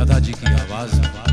लता जी की आवाज़। मेरा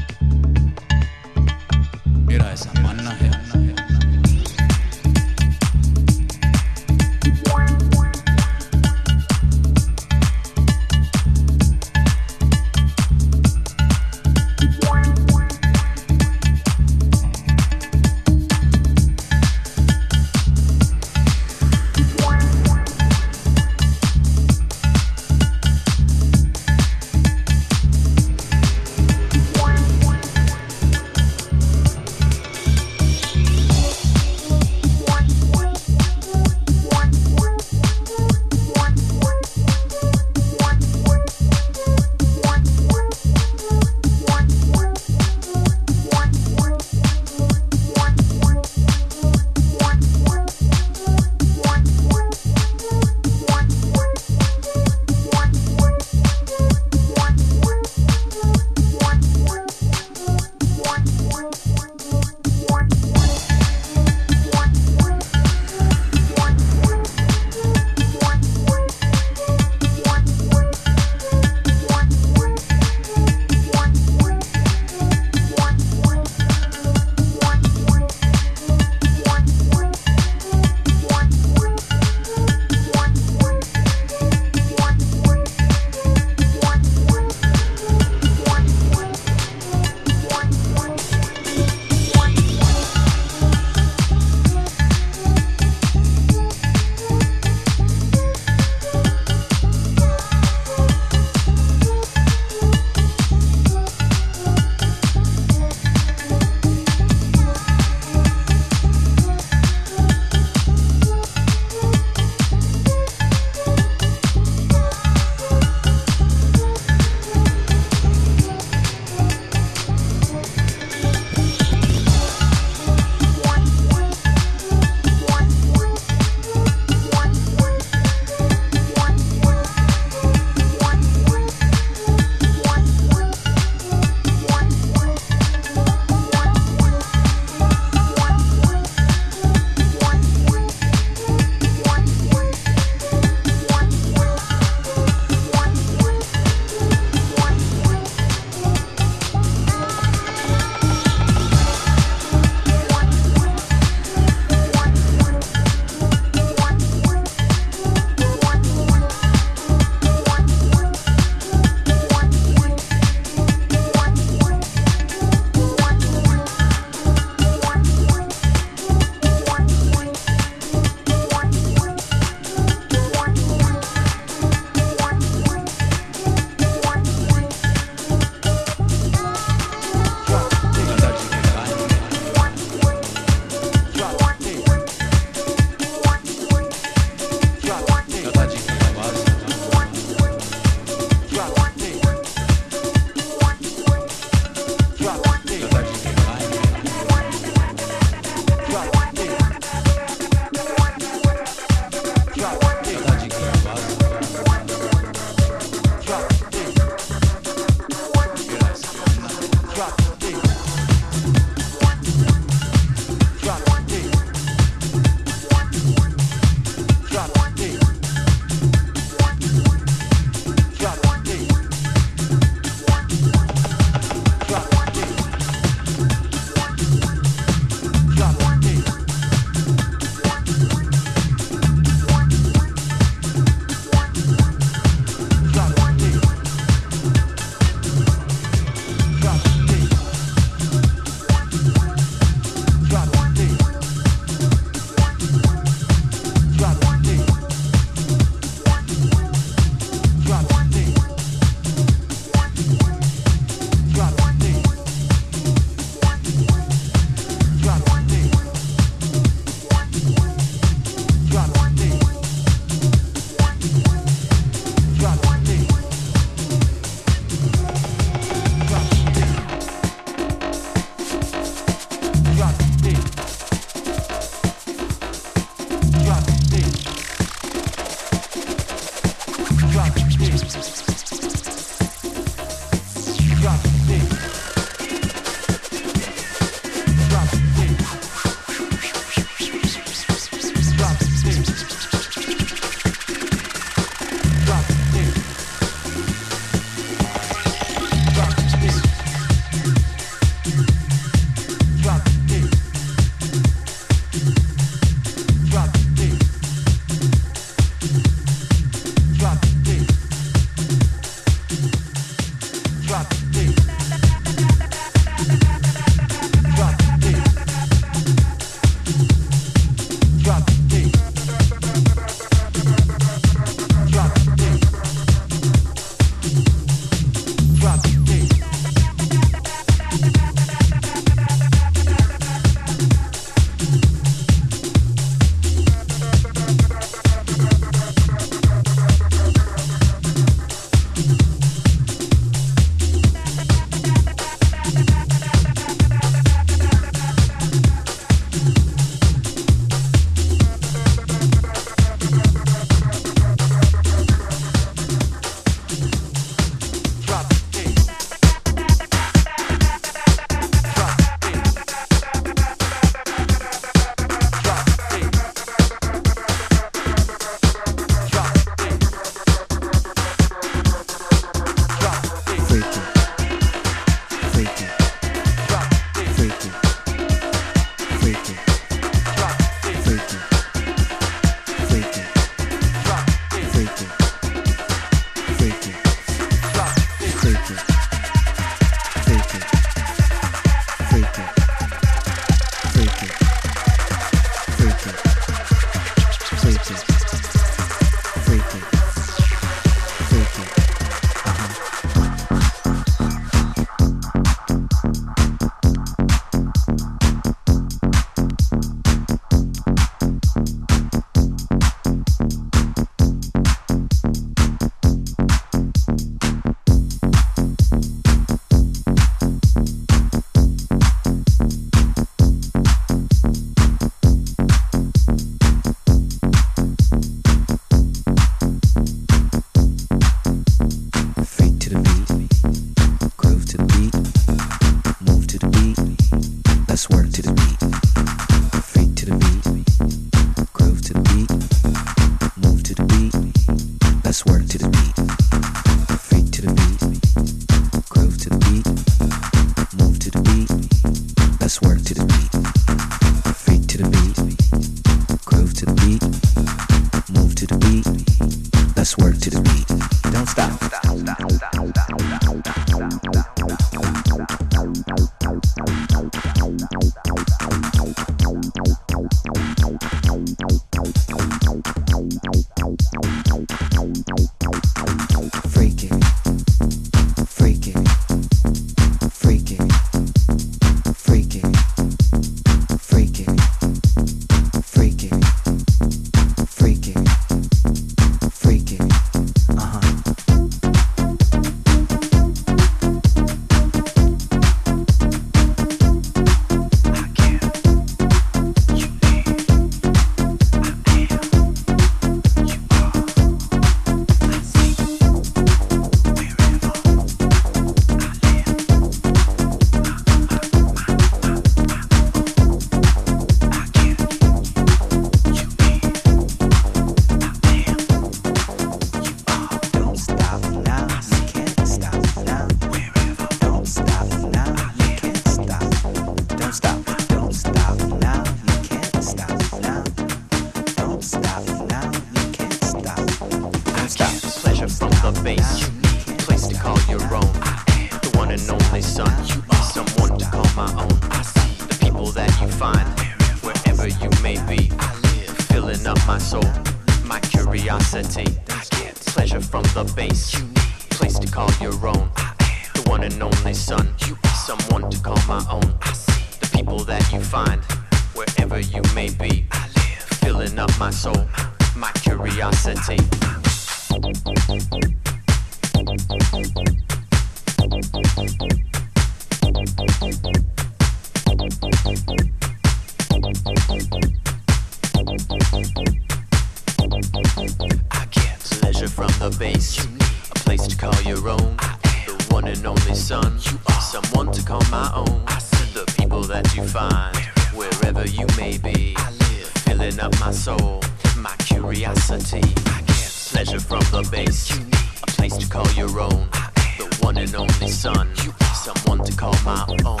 son. Someone to call my own.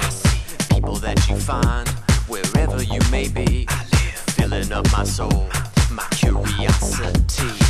People that you find wherever you may be. Filling up my soul, my curiosity.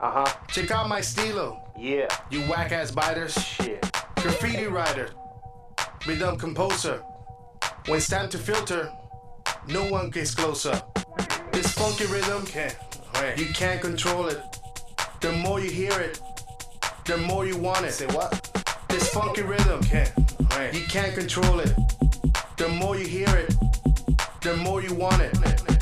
Uh-huh. my stilo. Yeah. You whack ass biters. Shit. Graffiti writer. Rhythm composer. When it's time to filter, no one gets closer. This funky rhythm, Can't. you can't control it. The more you hear it, the more you want it. Say what? This funky rhythm, Can't. you can't control it. The more you hear it, the more you want it.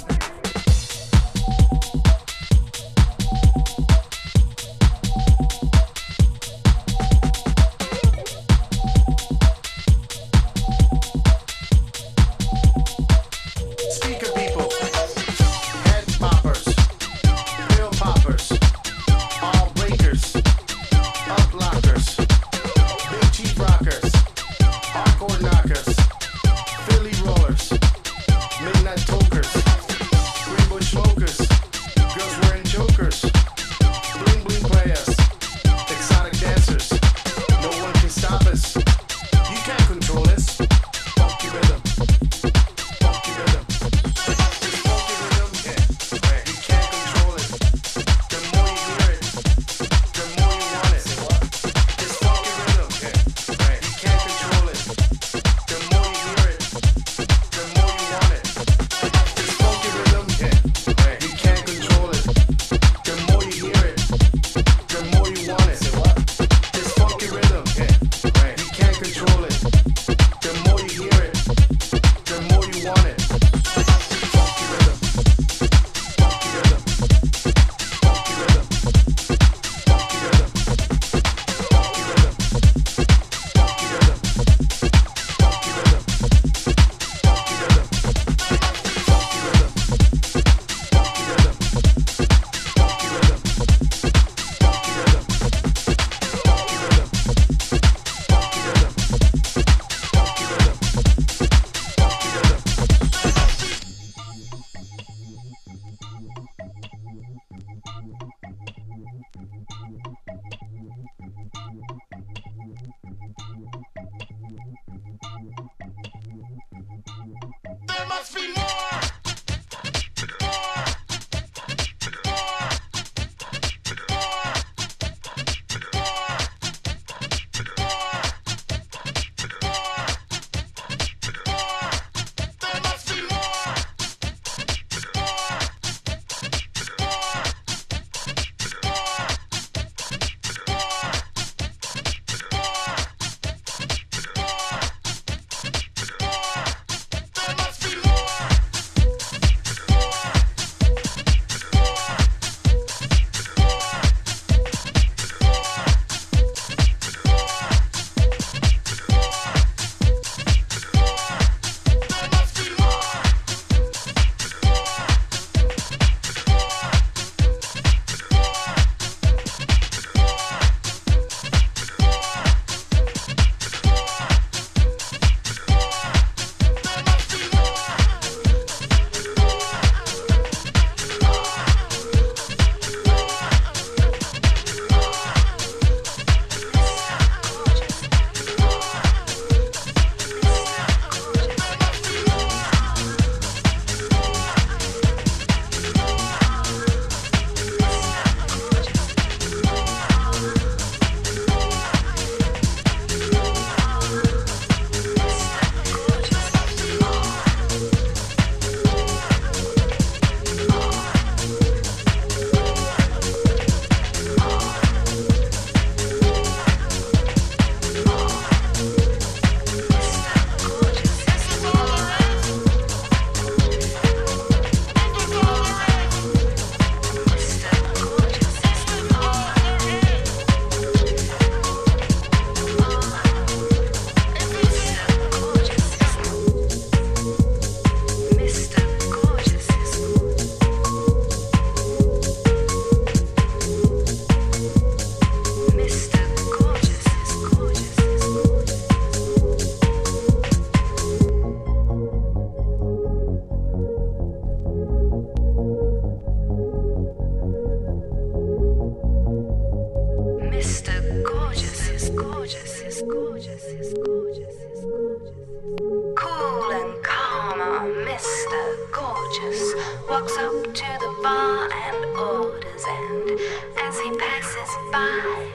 and orders and as he passes by,